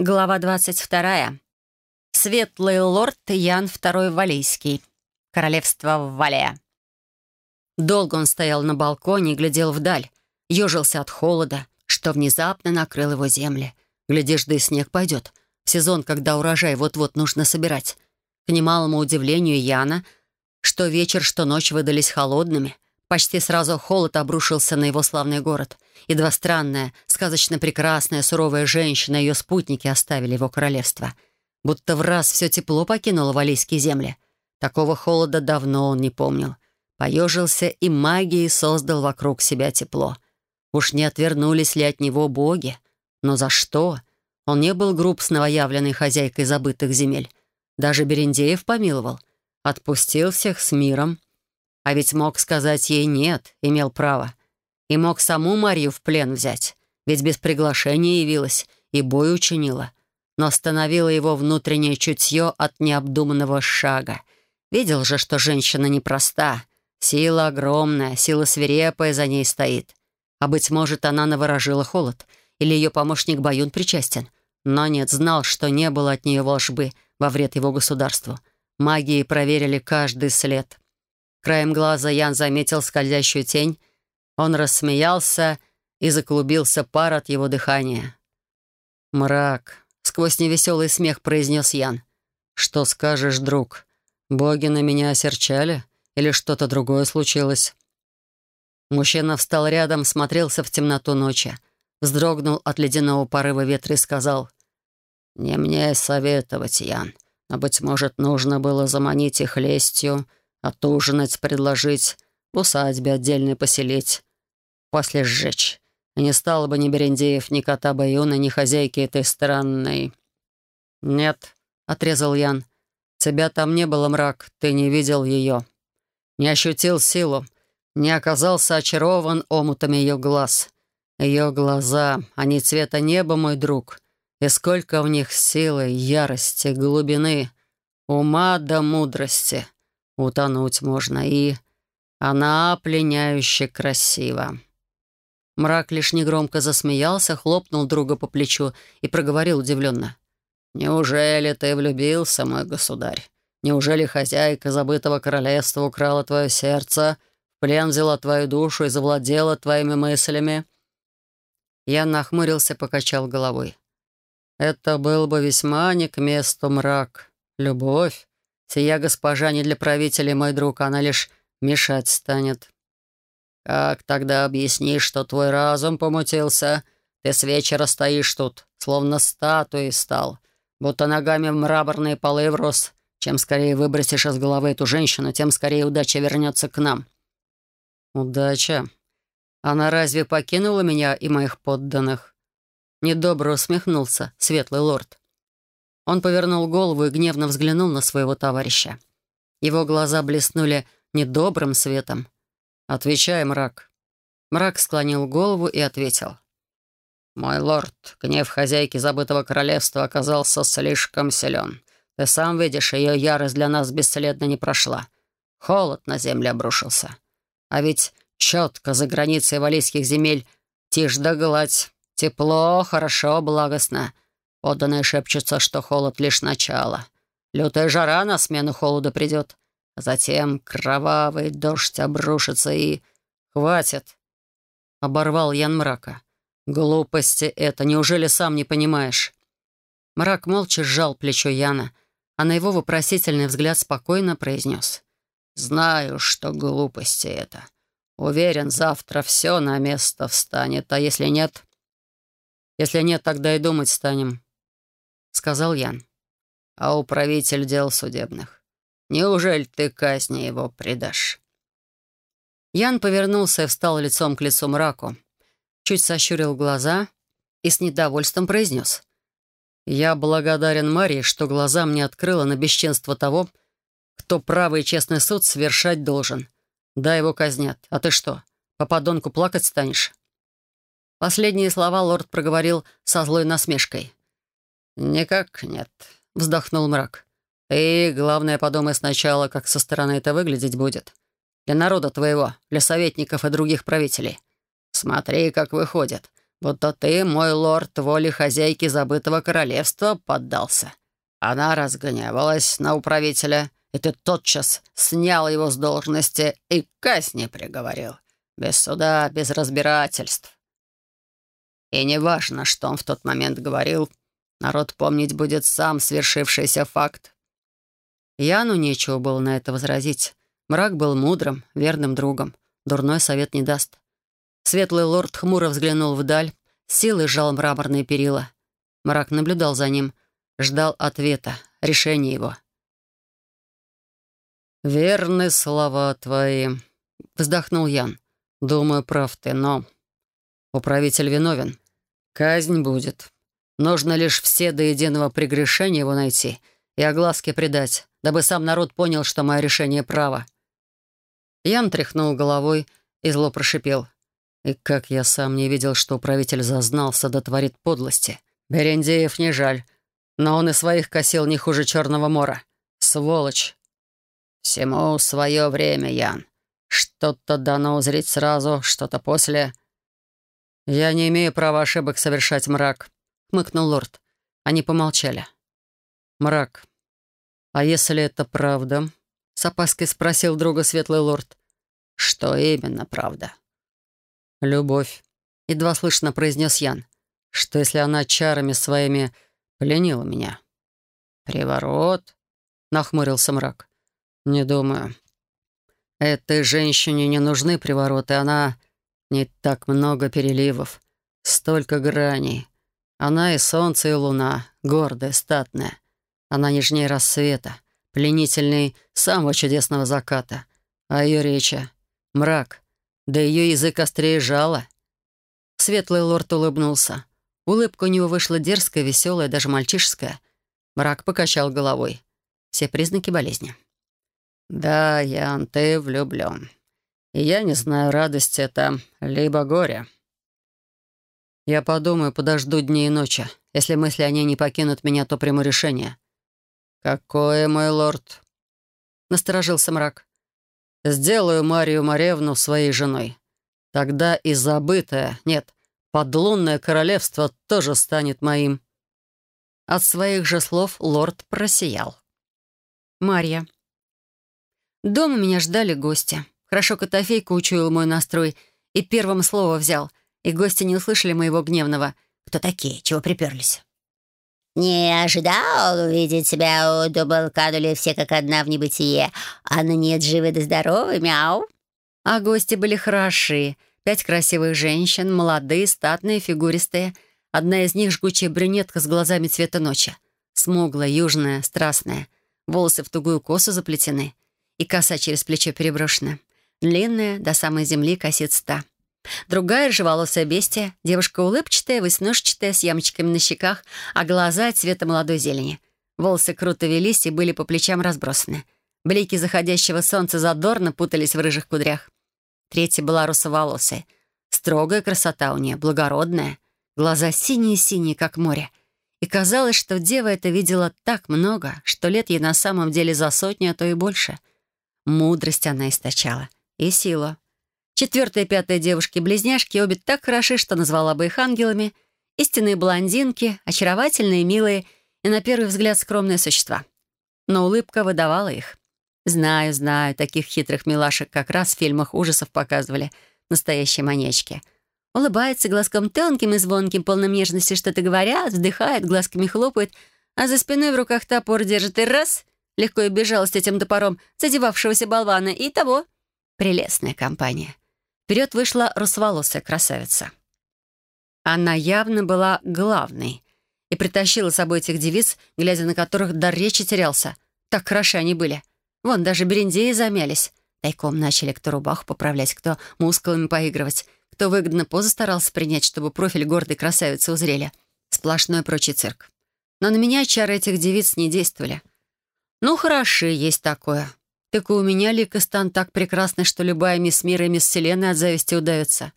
Глава 22. Светлый лорд Ян II Валийский. Королевство Валия. Долго он стоял на балконе и глядел вдаль, ежился от холода, что внезапно накрыл его земли. Глядишь, да и снег пойдет. В сезон, когда урожай вот-вот нужно собирать. К немалому удивлению Яна, что вечер, что ночь выдались холодными. Почти сразу холод обрушился на его славный город. Едва странная, сказочно прекрасная, суровая женщина и ее спутники оставили его королевство. Будто в раз все тепло покинуло валийские земли. Такого холода давно он не помнил. Поежился и магией создал вокруг себя тепло. Уж не отвернулись ли от него боги? Но за что? Он не был груб с новоявленной хозяйкой забытых земель. Даже Берендеев помиловал. Отпустил всех с миром. А ведь мог сказать ей «нет», имел право. И мог саму Марию в плен взять, ведь без приглашения явилась и бой учинила. Но остановило его внутреннее чутье от необдуманного шага. Видел же, что женщина непроста. Сила огромная, сила свирепая за ней стоит. А, быть может, она наворожила холод, или ее помощник Баюн причастен. Но нет, знал, что не было от нее волшбы во вред его государству. Магии проверили каждый след. Краем глаза Ян заметил скользящую тень. Он рассмеялся, и заклубился пар от его дыхания. «Мрак», — сквозь невеселый смех произнес Ян. «Что скажешь, друг? Боги на меня осерчали? Или что-то другое случилось?» Мужчина встал рядом, смотрелся в темноту ночи, вздрогнул от ледяного порыва ветра и сказал, «Не мне советовать, Ян, но, быть может, нужно было заманить их лестью, отужинать, предложить, в усадьбе отдельно поселить, после сжечь. И не стало бы ни Берендеев, ни кота Баюна, ни хозяйки этой странной...» «Нет», — отрезал Ян, — «тебя там не было, мрак, ты не видел ее, не ощутил силу, не оказался очарован омутами ее глаз. Ее глаза, они цвета неба, мой друг. И сколько в них силы, ярости, глубины, ума да мудрости. Утонуть можно, и она пленяюще красива. Мрак лишь негромко засмеялся, хлопнул друга по плечу и проговорил удивленно. «Неужели ты влюбился, мой государь? Неужели хозяйка забытого королевства украла твое сердце?» плен взяла твою душу и завладела твоими мыслями?» Я нахмурился, покачал головой. «Это был бы весьма не к месту мрак. Любовь. Сия госпожа не для правителей, мой друг, она лишь мешать станет». «Как тогда объяснишь, что твой разум помутился? Ты с вечера стоишь тут, словно статуей стал, будто ногами в мраморные полы врос. Чем скорее выбросишь из головы эту женщину, тем скорее удача вернется к нам. «Удача. Она разве покинула меня и моих подданных?» Недобро усмехнулся светлый лорд. Он повернул голову и гневно взглянул на своего товарища. Его глаза блеснули недобрым светом. «Отвечай, мрак». Мрак склонил голову и ответил. «Мой лорд, гнев хозяйки забытого королевства оказался слишком силен. Ты сам видишь, ее ярость для нас бесследно не прошла. Холод на землю обрушился. А ведь четко за границей валийских земель тишь да гладь. Тепло, хорошо, благостно. Подданные шепчутся, что холод — лишь начало. Лютая жара на смену холода придет. Затем кровавый дождь обрушится и... Хватит. Оборвал Ян мрака. Глупости это, неужели сам не понимаешь? Мрак молча сжал плечо Яна, а на его вопросительный взгляд спокойно произнес. Знаю, что глупости это. Уверен, завтра все на место встанет, а если нет... Если нет, тогда и думать станем, — сказал Ян. А управитель дел судебных. Неужели ты казни его предашь? Ян повернулся и встал лицом к лицу мраку, чуть сощурил глаза и с недовольством произнес. «Я благодарен Марии, что глаза мне открыла на бесчинство того, кто правый и честный суд совершать должен. Да, его казнят. А ты что, по подонку плакать станешь?» Последние слова лорд проговорил со злой насмешкой. «Никак нет», — вздохнул мрак. «Ты, главное, подумай сначала, как со стороны это выглядеть будет. Для народа твоего, для советников и других правителей. Смотри, как выходит, будто ты, мой лорд, воле хозяйки забытого королевства поддался. Она разгневалась на управителя, и ты тотчас снял его с должности и к казни приговорил. Без суда, без разбирательств. И неважно, что он в тот момент говорил, народ помнить будет сам свершившийся факт. Яну нечего было на это возразить. Мрак был мудрым, верным другом. Дурной совет не даст. Светлый лорд хмуро взглянул вдаль, силой сжал мраморные перила. Мрак наблюдал за ним, ждал ответа, решения его. «Верны слова твои», — вздохнул Ян. «Думаю, прав ты, но управитель виновен. Казнь будет. Нужно лишь все до единого прегрешения его найти и огласке придать, дабы сам народ понял, что мое решение право». Ян тряхнул головой и зло прошипел. «И как я сам не видел, что управитель зазнался да творит подлости. Берендеев не жаль, но он и своих косил не хуже Черного мора. Сволочь!» «Всему свое время, Ян. Что-то дано узреть сразу, что-то после. Я не имею права ошибок совершать, мрак, хмыкнул лорд. Они помолчали. Мрак. А если это правда? С опаской спросил друга светлый лорд. Что именно правда? Любовь. Едва слышно произнес Ян. Что если она чарами своими пленила меня? Приворот? Нахмурился мрак. Не думаю. Этой женщине не нужны привороты, она не так много переливов, столько граней. Она и солнце, и луна, гордая, статная. Она нежнее рассвета, пленительный самого чудесного заката. А ее речи — мрак, да ее язык острее жала. Светлый лорд улыбнулся. Улыбка у него вышла дерзкая, веселая, даже мальчишеская. Мрак покачал головой. Все признаки болезни. «Да, Ян, ты влюблен. И я не знаю, радость это либо горе». «Я подумаю, подожду дни и ночи. Если мысли о ней не покинут меня, то приму решение». «Какое, мой лорд?» Насторожился мрак. «Сделаю Марию Маревну своей женой. Тогда и забытое, нет, подлунное королевство тоже станет моим». От своих же слов лорд просиял. Марья. Дома меня ждали гости. Хорошо Котофейка учуял мой настрой и первым слово взял, и гости не услышали моего гневного «Кто такие? Чего приперлись?» «Не ожидал увидеть тебя у Дублкадули все как одна в небытие, а на нет живы да здоровы, мяу!» А гости были хороши. Пять красивых женщин, молодые, статные, фигуристые. Одна из них — жгучая брюнетка с глазами цвета ночи. Смуглая, южная, страстная. Волосы в тугую косу заплетены и коса через плечо переброшена. Длинная, до самой земли косится та. Другая рыжеволосая бестия, девушка улыбчатая, веснушчатая, с ямочками на щеках, а глаза цвета молодой зелени. Волосы круто велись и были по плечам разбросаны. Блики заходящего солнца задорно путались в рыжих кудрях. Третья была русоволосая. Строгая красота у нее, благородная. Глаза синие-синие, как море. И казалось, что дева это видела так много, что лет ей на самом деле за сотню, а то и больше — Мудрость она источала. И сила. Четвертая и пятая девушки-близняшки обе так хороши, что назвала бы их ангелами. Истинные блондинки, очаровательные, милые и, на первый взгляд, скромные существа. Но улыбка выдавала их. Знаю, знаю, таких хитрых милашек как раз в фильмах ужасов показывали. Настоящие маньячки. Улыбается глазком тонким и звонким, полным нежности что-то говорят, вздыхает, глазками хлопает, а за спиной в руках топор держит и раз — легко и с этим топором задевавшегося болвана, и того. Прелестная компания. Вперед вышла русоволосая красавица. Она явно была главной и притащила с собой этих девиц, глядя на которых дар речи терялся. Так хороши они были. Вон, даже берендеи замялись. Тайком начали кто рубаху поправлять, кто мускулами поигрывать, кто выгодно позу старался принять, чтобы профиль гордой красавицы узрели. Сплошной прочий цирк. Но на меня чары этих девиц не действовали — ну, хороши, есть такое. Так и у меня Ликостан так прекрасный, что любая мисс мира и мисс Вселенной от зависти удавится.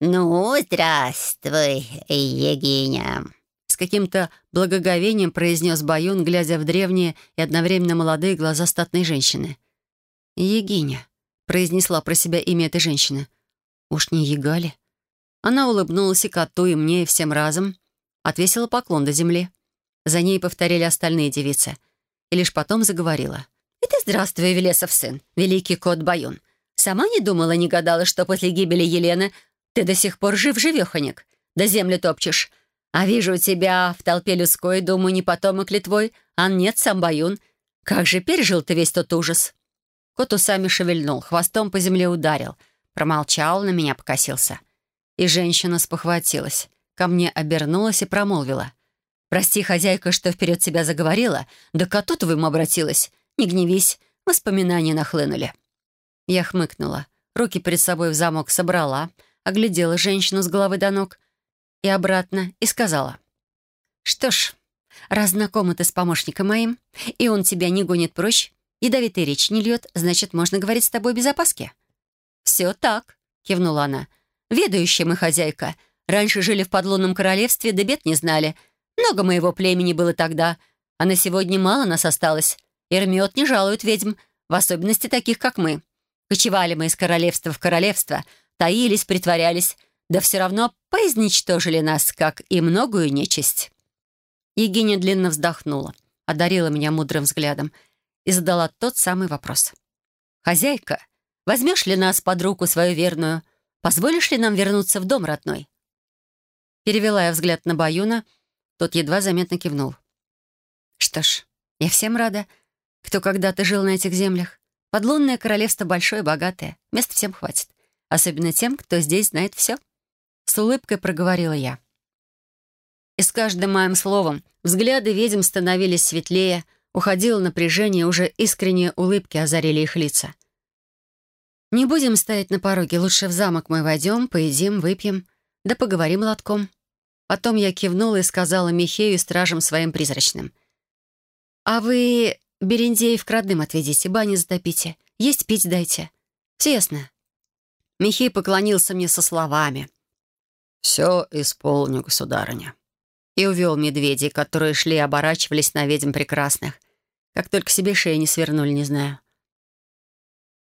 «Ну, здравствуй, Егиня», — с каким-то благоговением произнес Баюн, глядя в древние и одновременно молодые глаза статной женщины. «Егиня», — произнесла про себя имя этой женщины. «Уж не Егали?» Она улыбнулась и коту, и мне, и всем разом. Отвесила поклон до земли. За ней повторили остальные девицы. И лишь потом заговорила. «И ты здравствуй, Велесов сын, великий кот Баюн. Сама не думала, не гадала, что после гибели Елены ты до сих пор жив-живеханик, да землю топчешь. А вижу тебя в толпе людской, думаю, не потомок ли твой, а нет, сам Баюн. Как же пережил ты весь тот ужас?» Кот усами шевельнул, хвостом по земле ударил. Промолчал, на меня покосился. И женщина спохватилась. Ко мне обернулась и промолвила. «Прости, хозяйка, что вперед себя заговорила, да к коту твоему обратилась. Не гневись, воспоминания нахлынули». Я хмыкнула, руки перед собой в замок собрала, оглядела женщину с головы до ног и обратно и сказала. «Что ж, раз знакома ты с помощником моим, и он тебя не гонит прочь, ядовитой речь не льет, значит, можно говорить с тобой без опаски». «Все так», — кивнула она. «Ведающая мы хозяйка. Раньше жили в подлунном королевстве, да бед не знали. Много моего племени было тогда, а на сегодня мало нас осталось. Ирмет не жалует ведьм, в особенности таких, как мы. Кочевали мы из королевства в королевство, таились, притворялись, да все равно поизничтожили нас, как и многую нечисть». Егиня длинно вздохнула, одарила меня мудрым взглядом и задала тот самый вопрос. «Хозяйка, возьмешь ли нас под руку свою верную? Позволишь ли нам вернуться в дом родной?» Перевела я взгляд на Баюна, тот едва заметно кивнул. «Что ж, я всем рада, кто когда-то жил на этих землях. Подлунное королевство большое и богатое, места всем хватит. Особенно тем, кто здесь знает все». С улыбкой проговорила я. И с каждым моим словом взгляды ведьм становились светлее, уходило напряжение, уже искренние улыбки озарили их лица. «Не будем стоять на пороге, лучше в замок мы войдем, поедим, выпьем, да поговорим лотком». Потом я кивнула и сказала Михею и стражам своим призрачным. «А вы Берендеев к родным отведите, бани затопите, есть пить дайте. Все ясно?» Михей поклонился мне со словами. «Все исполню, государыня». И увел медведей, которые шли и оборачивались на ведьм прекрасных. Как только себе шеи не свернули, не знаю.